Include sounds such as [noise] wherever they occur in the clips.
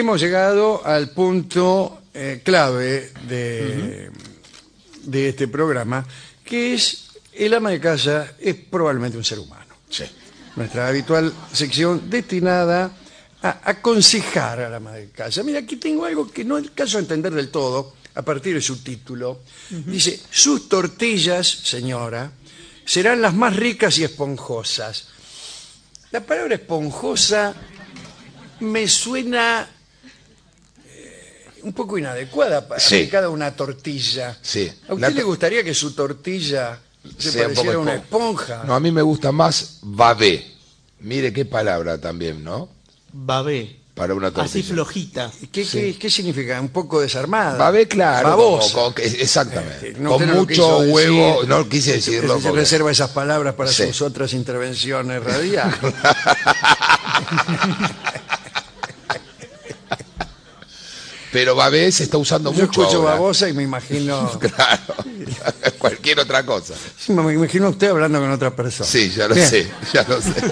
hemos llegado al punto eh, clave de, de este programa, que es el ama de casa es probablemente un ser humano. Sí. Nuestra habitual sección destinada a aconsejar a la ama de casa. Mira, aquí tengo algo que no alcanzo a entender del todo a partir de su título. Dice, sus tortillas, señora, serán las más ricas y esponjosas. La palabra esponjosa me suena un poco inadecuada para Sí. aplicada a una tortilla. Sí. ¿A usted La le gustaría que su tortilla se Sea un poco pareciera a una esponja. No, a mí me gusta más babé. Mire qué palabra también, ¿no? Babé. Para una Así tortilla. flojita. ¿Qué, qué, qué significa? ¿Un poco desarmada? Babé, claro. Como- exactamente. Eh, no, Con mucho quiso decir. huevo. No quise decirlo. se porque- reserva esas palabras para Sí. sus otras intervenciones radiales. [laughs] Pero babé se está usando Yo mucho escucho ahora. babosa y me imagino... [laughs] Claro. [laughs] Cualquier otra cosa. Sí, me imagino a usted hablando con otra persona. Sí, ya lo Bien. sé, ya lo sé. [laughs]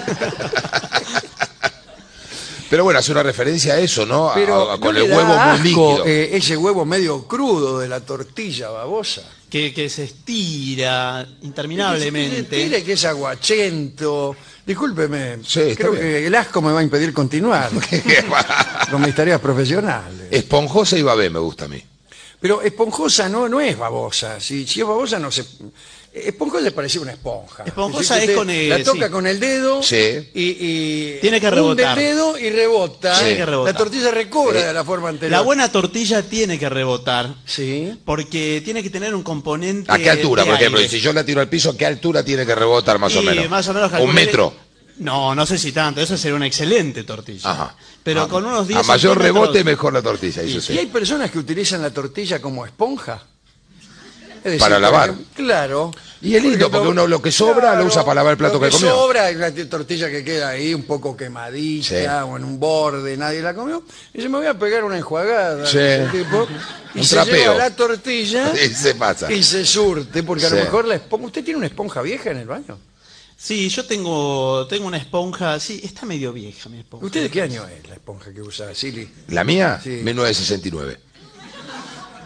Pero bueno, hace una referencia a eso, ¿no? A- Pero a- ¿no con le el da huevo muy asco, líquido. eh, ese huevo medio crudo de la tortilla babosa. Que, que se estira interminablemente. Mire que es aguachento. Discúlpeme, Sí, creo bien. que el asco me va a impedir continuar [laughs] con mis tareas profesionales. Esponjosa y babé me gusta a mí. Pero esponjosa no, no es babosa. Si, si es babosa no se... Esponjosa le parece una esponja. Esponjosa decir, es con el- La toca sí. con el dedo Sí. y, y Tiene que hunde rebotar. el dedo y rebota. Tiene que rebotar. La tortilla recobra Sí. de la forma anterior. La buena tortilla tiene que rebotar. Sí. Porque tiene que tener un componente. ¿A qué altura, por ejemplo? aire. Y si yo la tiro al piso, ¿qué altura tiene que rebotar más o menos? más o menos Un metro. No, no sé si tanto. Eso sería una excelente tortilla. Ajá. Pero Ah, con unos 10 A mayor rebote, mejor la tortilla, Y, hay personas que utilizan la tortilla como esponja. Decir, Para lavar. Claro. Y es lindo, porque uno lo que sobra lo usa para lavar el plato lo que comió. sobra es la tortilla que queda ahí un poco quemadita Sí. o en un borde, nadie la comió. Y se me voy a pegar una enjuagada. Sí. tipo, [laughs] y Un se trapeo. lleva la tortilla [laughs] Y se pasa. y se surte, porque a lo mejor la esponja... ¿Usted tiene una esponja vieja en el baño? Sí, yo tengo, tengo una esponja. Sí, está medio vieja mi esponja. ¿Usted de qué año es la esponja que usa, Silly? ¿La mía? Sí. 1969.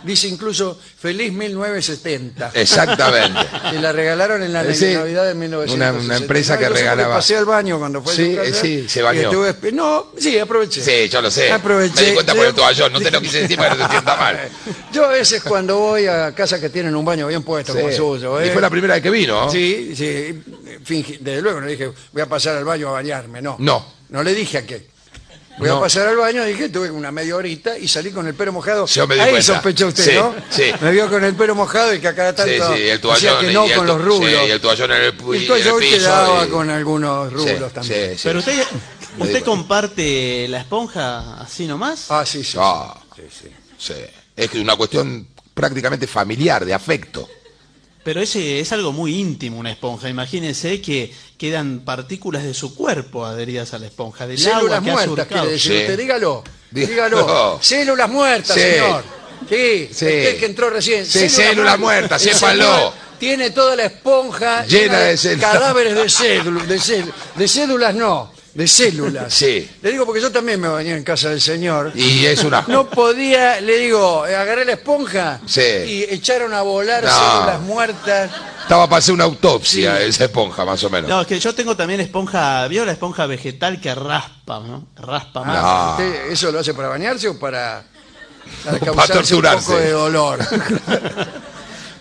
Dice incluso Feliz 1970. Exactamente. Que la regalaron en la Eh, sí. Navidad de 1970. Una- una empresa que regalaba. pasé al baño cuando fue a Sí, su casa eh, sí, se y bañó. estuve no, sí, aproveché. Sí, yo lo sé. Aproveché. Me di cuenta por el toallón, no te lo quise decir para que no te sienta mal. [laughs] Yo a veces cuando voy a casas que tienen un baño bien puesto como el suyo, ¿eh? Y fue la primera vez que vino. ¿no? Sí, sí, fingi- desde luego no le dije voy a pasar al baño a bañarme, no. No. No le dije a qué. Voy No. a pasar al baño, dije, tuve una media horita y salí con el pelo mojado. Yo me di Ahí cuenta. sospechó usted, Sí, ¿no? sí. Me vio con el pelo mojado y que a cada tanto Sí, sí, el decía toallón. que no y el con to- los rulos. Sí, y el toallón en el, pu- Y y el en el toallón piso. quedaba y- con algunos rulos Sí, también. sí, sí. Pero usted, ¿usted comparte la esponja así nomás? Ah, sí, sí. Ah, sí, sí. sí. Es que una cuestión prácticamente familiar, de afecto. Pero ese es algo muy íntimo, una esponja. Imagínense que quedan partículas de su cuerpo adheridas a la esponja, del agua Células ha muertas, surcado. quiere decir Sí. usted. Dígalo. Dígalo. Dígalo. [laughs] Células muertas, Sí. señor. Sí, Sí. usted que entró recién. Sí, células muertas, El sépanlo. Tiene toda la esponja Llena de células. cadáveres de células. De, cél- de células no, de células. Sí. Le digo porque yo también me bañé en casa del señor. Y es una... No podía, le digo, agarré la esponja Sí. y echaron a volar No. células muertas. Estaba para hacer una autopsia Sí. esa esponja, más o menos. No, es que yo tengo también esponja, ¿vio la esponja vegetal que raspa, ¿no? Raspa más. Ah, ¿usted ¿Eso lo hace para bañarse o para, para Para causarse un torturarse. poco de dolor? [laughs]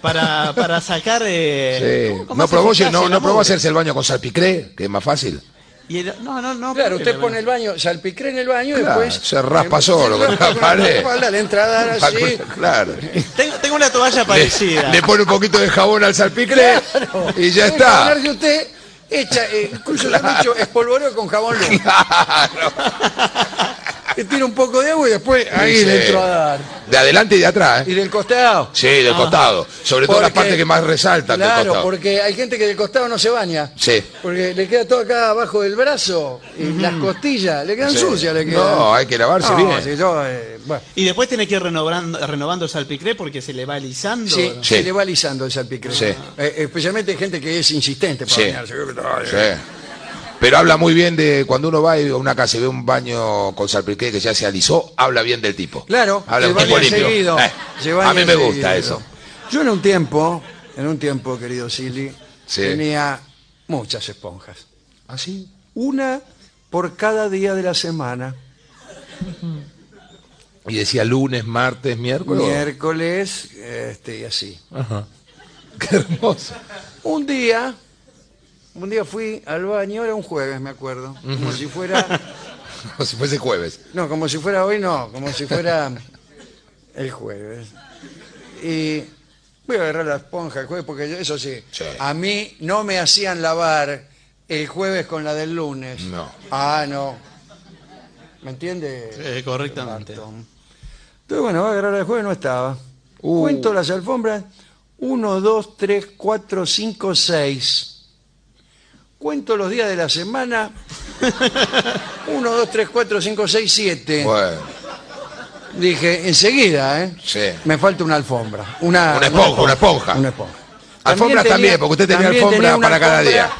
Para, para sacar... eh, Sí. ¿cómo- cómo No probó, no, probó hacerse el baño con salpicré, que es más fácil. Y el- no, no, no. Claro, usted la- pone el baño, salpicré en el baño Claro, y después... se raspa eh, solo con la pared. espalda, le entra a dar [laughs] así. Claro. Tengo, tengo una toalla parecida. Le, le pone un poquito de jabón al salpicré Claro. y ya En está. de usted echa, eh, incluso yo he dicho, espolvoreo con jabón luz. [laughs] Le tira un poco de agua y después ahí Sí. le a dar. De adelante y de atrás, Y ¿eh? del costado. Sí, del costado. Sobre todo las Porque- partes que más resaltan del Claro, costado. porque hay gente que del costado no se baña. Sí. Porque le queda todo acá abajo del brazo y las costillas le quedan Sí. sucias. Le quedan. No, hay que lavarse No, bien. si yo, eh, bueno, Y después tiene que ir renovando, renovando el salpicré porque se le va alisando. sí, ¿no? Sí. se le va alisando el salpicre. Sí. Eh, especialmente hay gente que es insistente para Sí. bañarse. Pero habla muy bien de cuando uno va a una casa y ve un baño con salpiqué que ya se alisó, habla bien del tipo. Claro, habla limpio. seguido, Eh, a mí me seguido. gusta eso. Yo en un tiempo, en un tiempo, querido Silly, Sí. tenía muchas esponjas. ¿Ah, sí? Una por cada día de la semana. Y decía lunes, martes, miércoles. Miércoles, este, y así. Ajá. [laughs] Qué hermoso. Un día, un día fui al baño, era un jueves, me acuerdo. Como si fuera, [laughs] Como si fuese jueves. no, como si fuera hoy, no, como si fuera el jueves. Y voy a agarrar la esponja el jueves, porque yo- eso sí, Sí. a mí no me hacían lavar el jueves con la del lunes. No. Ah, no. ¿Me entiende? Eh, correctamente. Barton? Entonces, bueno, voy a agarrar el jueves, no estaba. Uh. Cuento las alfombras. 1, 2, 3, 4, 5, 6. Cuento los días de la semana. 1, 2, 3, 4, 5, 6, 7. Bueno, Dije, enseguida, ¿eh? Sí. Me falta una alfombra. Una, Una esponja, una esponja. Una esponja. Alfombras también, porque usted tenía también alfombra una para cada alfombra día.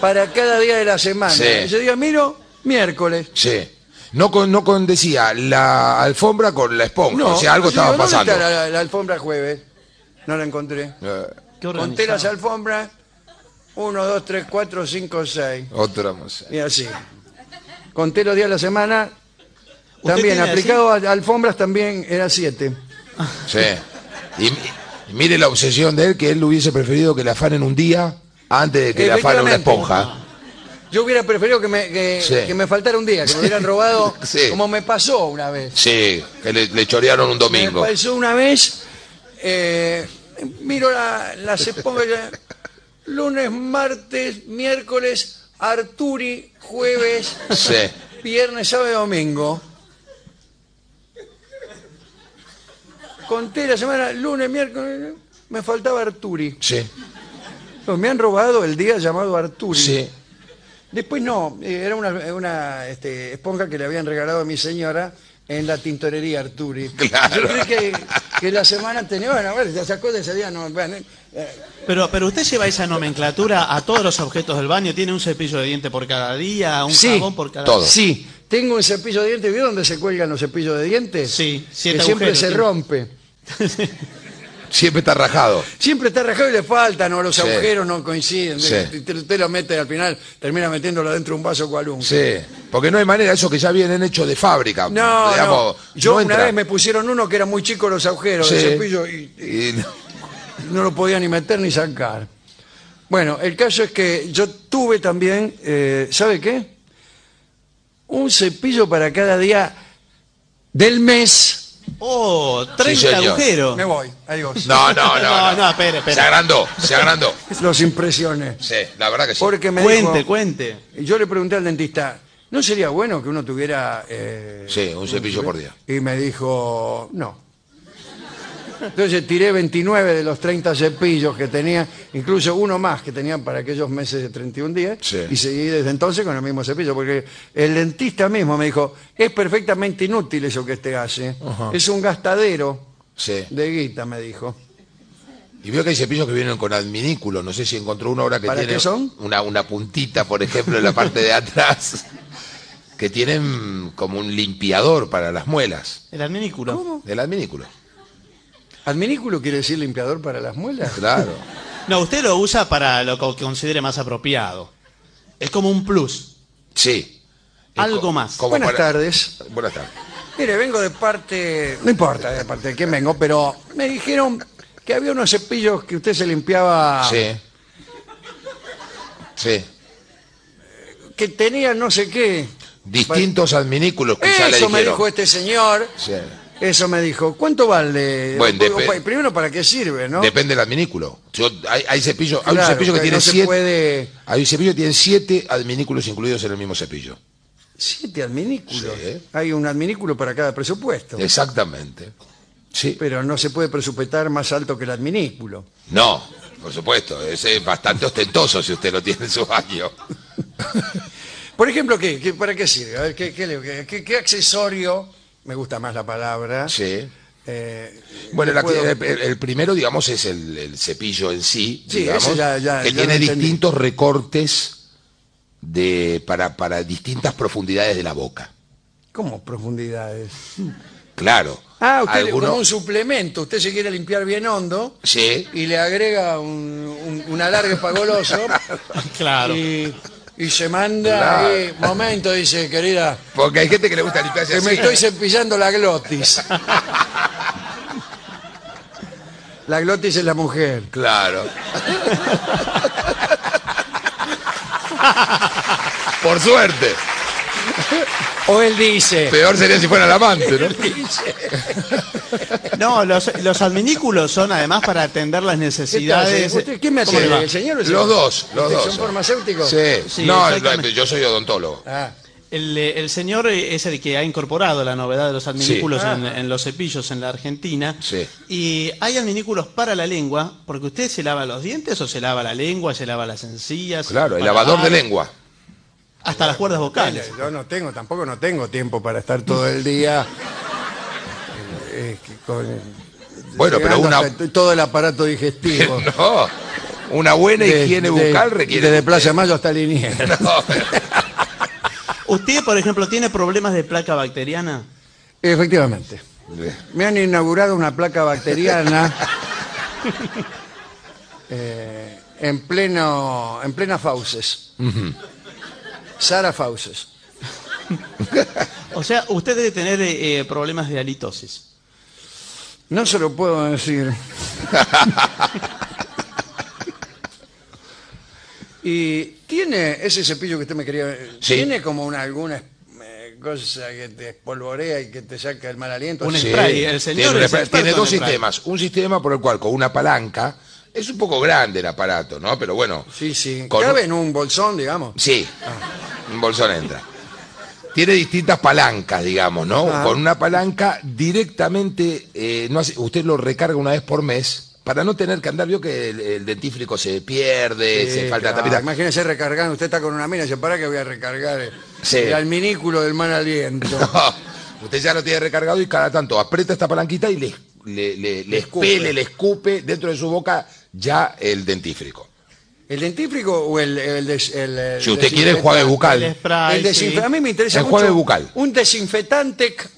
Para cada día de la semana. Sí. Ese día miro, miércoles. sí. No con, no con decía la alfombra con la esponja. o sea, algo no estaba ¿dónde pasando. está la, la alfombra jueves? No la encontré. Eh, Qué Conté organizado. las alfombras. 1, 2, 3, 4, 5, 6. otra más. Y así. Conté los días de la semana. ¿Usted También, aplicado a alfombras, también era 7. Sí. Y, y mire la obsesión de él, que él hubiese preferido que le afanen un día antes de que le afanen una esponja. Yo hubiera preferido que me, que, Sí. que me faltara un día, que me hubieran robado, [laughs] Sí. como me pasó una vez. Sí, que le, le chorearon un domingo. Me pasó una vez, eh, miro la, las esponjas, lunes, martes, miércoles, Arturi, jueves, Sí. viernes, sábado y domingo. Conté la semana, lunes, miércoles, me faltaba Arturi. Sí, No, Me han robado el día llamado Arturi. sí. Después no, eh, era una, una, este, esponja que le habían regalado a mi señora en la tintorería Arturi. Claro. Yo creí que, que la semana tenía, bueno, a ver, ya sacó de ese día, no, bueno, eh, Pero, pero usted lleva esa nomenclatura a todos los objetos del baño. Tiene un cepillo de diente por cada día, un Sí, jabón por cada todo. Sí, tengo un cepillo de dientes, ¿vio dónde se cuelgan los cepillos de dientes? Sí, que siete siempre agujeros se tiene. rompe. [laughs] Siempre está rajado. Siempre está rajado y le faltan, o los Sí. agujeros no coinciden. Sí. Usted, usted lo mete y al final termina metiéndolo dentro de un vaso cual un. Sí, porque no hay manera, eso que ya vienen hechos de fábrica. No, digamos, no. Yo no una entra. vez me pusieron uno que era muy chico los agujeros del Sí. cepillo y, Y- no lo podía ni meter ni sacar. Bueno, el caso es que yo tuve también, eh, ¿sabe qué? Un cepillo para cada día del mes. Oh, 30 señor. agujeros. Me voy, adiós. No, no, [laughs] no. No, no, no, espere, espere. Se agrandó, se agrandó. [laughs] Los impresiones. Sí, la verdad que sí. Porque me Cuente, dijo, cuente. y yo le pregunté al dentista, ¿no sería bueno que uno tuviera... eh, Sí, un cepillo por día. Y me dijo, no. Entonces tiré 29 de los 30 cepillos que tenía, incluso uno más que tenían para aquellos meses de 31 días, Sí. y seguí desde entonces con el mismo cepillo, porque el dentista mismo me dijo, es perfectamente inútil eso que este hace, es un gastadero Sí. de guita, me dijo. Y veo que hay cepillos que vienen con adminículo. No sé si encontró uno ahora que ¿Para tiene qué son? Una, una puntita, por ejemplo, en la parte de atrás, que tienen como un limpiador para las muelas. El adminículo. Del adminículo. ¿Adminículo quiere decir limpiador para las muelas? Claro. [laughs] No, usted lo usa para lo que considere más apropiado. Es como un plus. Sí. Algo Co- más. como Buenas para- tardes. Buenas tardes. Mire, vengo de parte, no importa de parte de quién vengo, pero me dijeron que había unos cepillos que usted se limpiaba, Sí. Sí. que tenían no sé qué. Distintos adminículos le Eso me dijo este señor, Sí. Eso me dijo. ¿Cuánto vale? Bueno, depe- Primero, ¿para qué sirve, no? Depende del adminículo. Yo- hay, hay cepillos, hay un cepillo que que tiene no siete. puede- Hay un cepillo que tiene siete adminículos incluidos en el mismo cepillo. Siete adminículos. Sí. Hay un adminículo para cada presupuesto. Exactamente. Sí. Pero no se puede presupuestar más alto que el adminículo. No, por supuesto. Es eh, bastante ostentoso si usted lo tiene en su baño. [laughs] Por ejemplo, ¿qué? ¿Qué- ¿Para qué sirve? A ver, ¿qué, qué le- qué- qué- qué accesorio? Me gusta más la palabra. Sí. eh, Bueno, la- puedo- el, el primero, digamos, es el, el cepillo en sí, Sí, digamos, ya- ya- que ya tiene distintos recortes de, para, para distintas profundidades de la boca. ¿Cómo profundidades? Claro. Ah, usted Alguno- como un suplemento. Usted se quiere limpiar bien hondo Sí. y le agrega un, un, un alargue pagoloso [laughs] Claro. y, y se manda Claro. ahí. Momento, dice, querida, Porque hay gente que le gusta limpiarse que así. me estoy cepillando la glotis. [laughs] La glotis es la mujer. Claro. [laughs] Por suerte. O él dice... Peor sería si fuera el amante, ¿no? [laughs] [laughs] No, los, los adminículos son además para atender las ¿Qué tal, necesidades. ¿Quién me ¿Cómo le va? atiende? ¿El señor o el Los señor? dos, los ¿Usted dos. ¿Son farmacéuticos? Sí. Sí, no, exactamente. yo soy odontólogo. Ah, El, eh, el señor es el que ha incorporado la novedad de los adminículos Sí. en, Ah. en los cepillos en la Argentina. Sí. Y hay adminículos para la lengua, porque usted se lava los dientes o se lava la lengua, se lava las encillas. Claro, el para lavador de lengua. Hasta las cuerdas vocales. yo no tengo, tampoco no tengo tiempo para estar todo el día eh, que con, Bueno, pero llegando una... hasta todo el aparato digestivo. [laughs] No, una buena De- higiene de- bucal requiere... Desde Plaza Mayo hasta Liniers. [laughs] No, pero- [laughs] ¿Usted, por ejemplo, tiene problemas de placa bacteriana? Efectivamente. Me han inaugurado una placa bacteriana eh, en pleno en plena fauces. Sara Fauces. [laughs] O sea, usted debe tener eh, problemas de halitosis. No se lo puedo decir. [laughs] y tiene ese cepillo que usted me quería. Sí. Tiene como una alguna eh, cosa que te espolvorea y que te saca el mal aliento. Un Sí. spray, el señor tiene, un es spray. experto Tiene en dos spray. sistemas. Un sistema por el cual con una palanca... Es un poco grande el aparato, ¿no? Pero bueno... Sí, sí. Con- Cabe en un bolsón, digamos. Sí, un bolsón entra. Tiene distintas palancas, digamos, ¿no? Ah. Con una palanca directamente, eh, no hace- usted lo recarga una vez por mes para no tener que andar, vio que el, el dentífrico se pierde, Sí, se falta claro. tapita. Imagínese recargando, usted está con una mina dice, para que voy a recargar el, Sí. el alminículo del mal aliento. [laughs] No, usted ya lo tiene recargado y cada tanto aprieta esta palanquita y le, le, le- le escupe. expele, le escupe dentro de su boca ya el dentífrico. ¿El dentífrico o el, el, des- el- el Si usted quiere, enjuague bucal. El spray, El desinfe- sí. A mí me interesa Enjuague mucho bucal. un desinfetante c-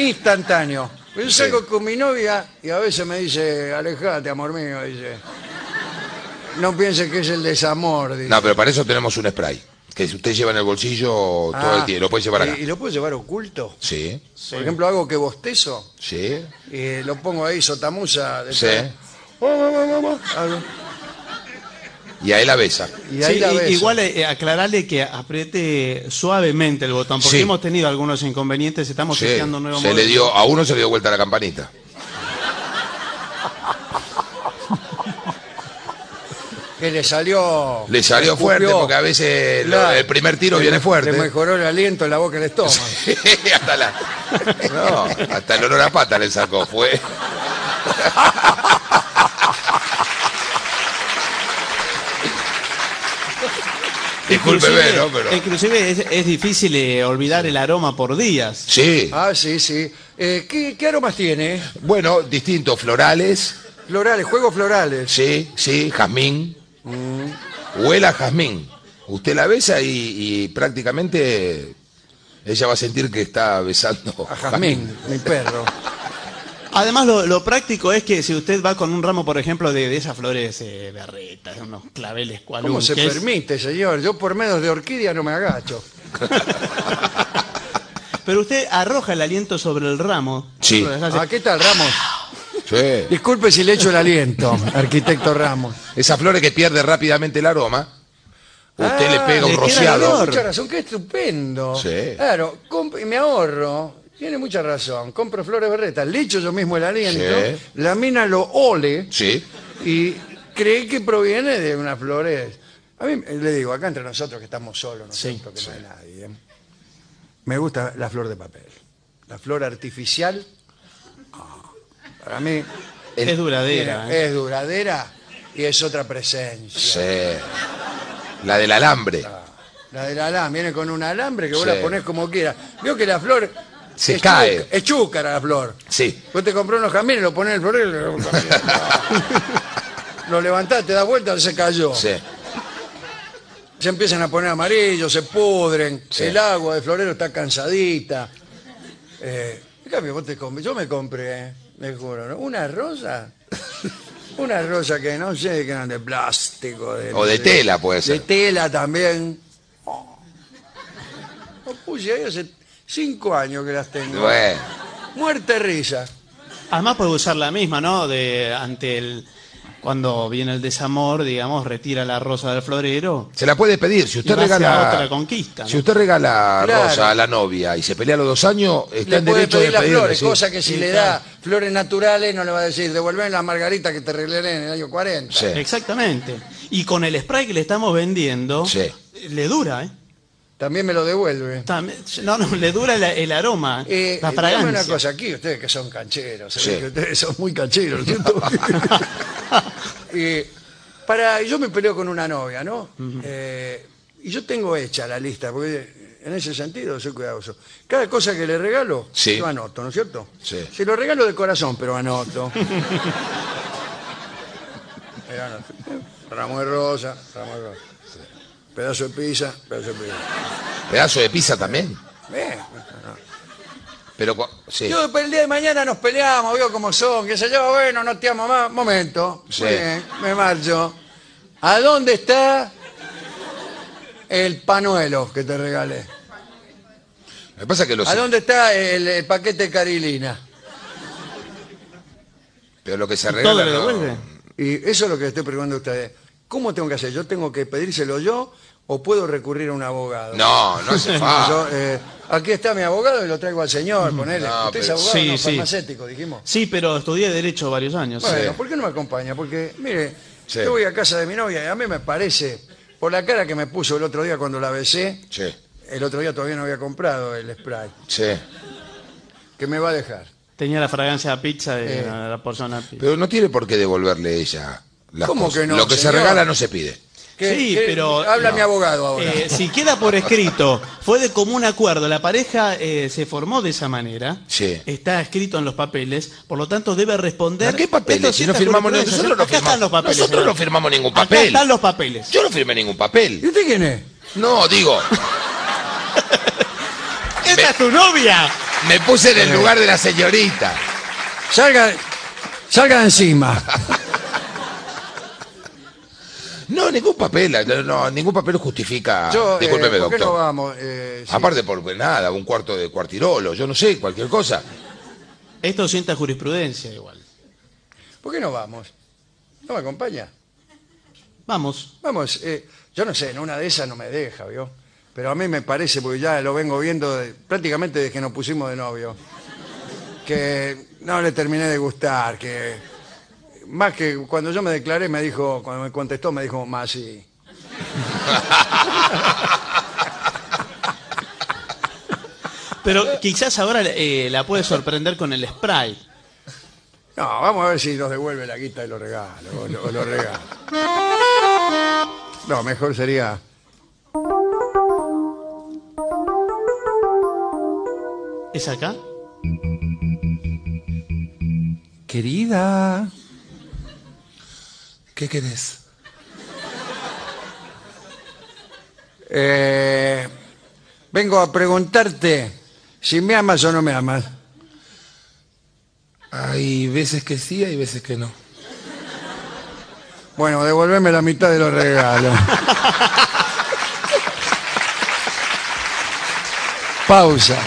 instantáneo. Yo Sí. salgo con mi novia y a veces me dice, alejate, amor mío, dice. No piense que es el desamor. dice. No, pero para eso tenemos un spray, que si usted lleva en el bolsillo todo Ah, el tiempo, lo puede llevar acá. ¿Y, y lo puedo llevar oculto? Sí, Por ejemplo, hago que bostezo sí, y lo pongo ahí, sotamusa. detrás. sí. Y ahí la besa. Y ahí Sí, la beso. igual eh, aclararle que apriete suavemente el botón, porque Sí. hemos tenido algunos inconvenientes, estamos Sí, testeando un nuevo se le modelo. dio, a uno se le dio vuelta la campanita. [laughs] Que le salió... Le salió escupió. fuerte porque a veces lo- Claro. el primer tiro viene fuerte. Le mejoró el aliento en la boca y el estómago. [laughs] hasta la, [laughs] no, hasta el olor a pata le sacó, fue. Discúlpeme, ¿no? Pero. inclusive es, es difícil eh, olvidar el aroma por días. Sí. Ah, sí, sí. Eh, ¿qué, qué aromas tiene? Bueno, distintos florales. Florales, juegos florales. Sí, sí, jazmín. Mm. Huela a jazmín. Usted la besa y, y prácticamente ella va a sentir que está besando A Jazmín, mi perro. Además, lo, lo práctico es que si usted va con un ramo, por ejemplo, de, de esas flores eh, berretas, unos claveles cualum, ¿Cómo se que es- permite, señor? Yo por medio de orquídea no me agacho. [laughs] pero usted arroja el aliento sobre el ramo. Sí. Hace- Ah, ¿qué tal, Ramos? Sí. Disculpe si le echo el aliento, arquitecto Ramos. Esas flores que pierde rápidamente el aroma, usted le Ah, pega un le rociado. Mucha razón, qué estupendo. Sí. Claro, me ahorro. Tiene mucha razón. Compro flores berretas, le echo yo mismo el aliento, Sí. la mina lo ole Sí. y cree que proviene de unas flores. A mí eh, le digo, acá entre nosotros que estamos solos, no siento que no hay nadie. ¿eh? Me gusta la flor de papel. La flor artificial, ah, para mí es duradera. ¿eh? es duradera y es otra presencia. Sí. La del alambre. La del alambre, viene con un alambre que vos Sí. la ponés como quieras. Vio que la flor Se es cae. chúcara- es chúcara la flor. Sí. Vos te compró unos jamines, lo ponés en el florero, lo, [laughs] lo levantás, te das vuelta, se cayó. Sí. se empiezan a poner amarillos, se pudren, Sí. el agua de florero está cansadita. Eh, en cambio, vos te yo me compré, me juro, ¿no? una rosa, una rosa que no sé, que eran de plástico. O de tela, puede De ser. tela también. Oh. Lo puse ahí hace cinco años que las tengo. Bueno, Muerte risa. Además puede usar la misma, ¿no? De ante el cuando viene el desamor, digamos, retira la rosa del florero. se la puede pedir. Si y usted va hacia regala. otra conquista. ¿no? Si usted regala Claro. rosa a la novia y se pelea a los dos años, está Le en puede derecho pedir de pedirle. flores, sí. cosa que si Sí, le claro. da flores naturales no le va a decir, devuelven las margaritas que te regalé en el año 40. Sí. Exactamente. Y con el spray que le estamos vendiendo, Sí. le dura, ¿eh? También me lo devuelve. También- No, no, le dura el, el aroma, Eh, la dígame fragancia. una cosa aquí, ustedes que son cancheros, se ve Sí. que ustedes son muy cancheros, [laughs] ¿cierto? [laughs] Eh, para, yo me peleo con una novia, ¿no? Eh, y yo tengo hecha la lista, porque en ese sentido soy cuidadoso. Cada cosa que le regalo, Sí. yo anoto, ¿no es cierto? Sí. Se lo regalo de corazón, pero anoto. [laughs] Eh, anoto. Ramo de rosa, ramo de rosa. Pedazo de pizza, pedazo de pizza. Pedazo de pizza también. Bien. Pero sí. Yo después el día de mañana nos peleamos, veo cómo son, qué sé yo, bueno, no te amo más. Momento, Sí. Bien, me marcho. ¿A dónde está el panuelo que te regalé? Me pasa que los. ¿A dónde está el, el paquete Carilina? Pero lo que se ¿Todo regala. no- devuelve? Y eso es lo que le estoy preguntando a ustedes. ¿Cómo tengo que hacer? ¿Yo tengo que pedírselo yo o puedo recurrir a un abogado? No, no hace [laughs] Yo, falta. eh, aquí está mi abogado y lo traigo al señor, ponele. No, Usted es pero- abogado, Sí, no, sí. farmacéutico, dijimos. Sí, pero estudié Derecho varios años. Bueno, Sí. ¿por qué no me acompaña? Porque, mire, Sí. yo voy a casa de mi novia y a mí me parece, por la cara que me puso el otro día cuando la besé, Sí, el otro día todavía no había comprado el spray, sí. que me va a dejar. Tenía la fragancia a pizza de Eh. la, la persona. pizza. Pero no tiene por qué devolverle ella las ¿Cómo cosas. que no, Lo que se regala no se pide. ¿Qué- Sí, qué- pero- Habla no. mi abogado ahora. Eh, si queda por escrito, fue de común acuerdo, la pareja eh, se formó de esa manera, Sí. está escrito en los papeles, por lo tanto debe responder. ¿A qué papeles? Esto Si no firmamos jurisprudencia, nosotros no Acá están firmamos. los papeles. Nosotros señor. no firmamos ningún Acá papel. están los papeles. Yo no firmé ningún papel. ¿Y usted quién es? No, digo, [laughs] ¡Esta es tu novia! me puse en el lugar de la señorita. Salga, salga de encima. [laughs] No, ningún papel, no, no, ningún papel justifica. Yo, eh, Discúlpeme, ¿por qué doctor. no vamos? Eh, sí. Aparte por nada, un cuarto de cuartirolo, yo no sé, cualquier cosa. Esto sienta jurisprudencia igual. ¿Por qué no vamos? ¿No me acompaña? Vamos. Vamos, eh, yo no sé, en una de esas no me deja, ¿vio? Pero a mí me parece, porque ya lo vengo viendo de- prácticamente desde que nos pusimos de novio, que no le terminé de gustar, que más que cuando yo me declaré me dijo, cuando me contestó me dijo, más [laughs] sí. Pero quizás ahora eh, la puede sorprender con el spray. No, vamos a ver si nos devuelve la guita y lo regalo, o lo, o lo regalo. No, mejor sería... ¿Es acá? Querida... ¿Qué querés? Eh, vengo a preguntarte si me amas o no me amas. Hay veces que sí, hay veces que no. Bueno, devolveme la mitad de los regalos. [laughs] Pausa.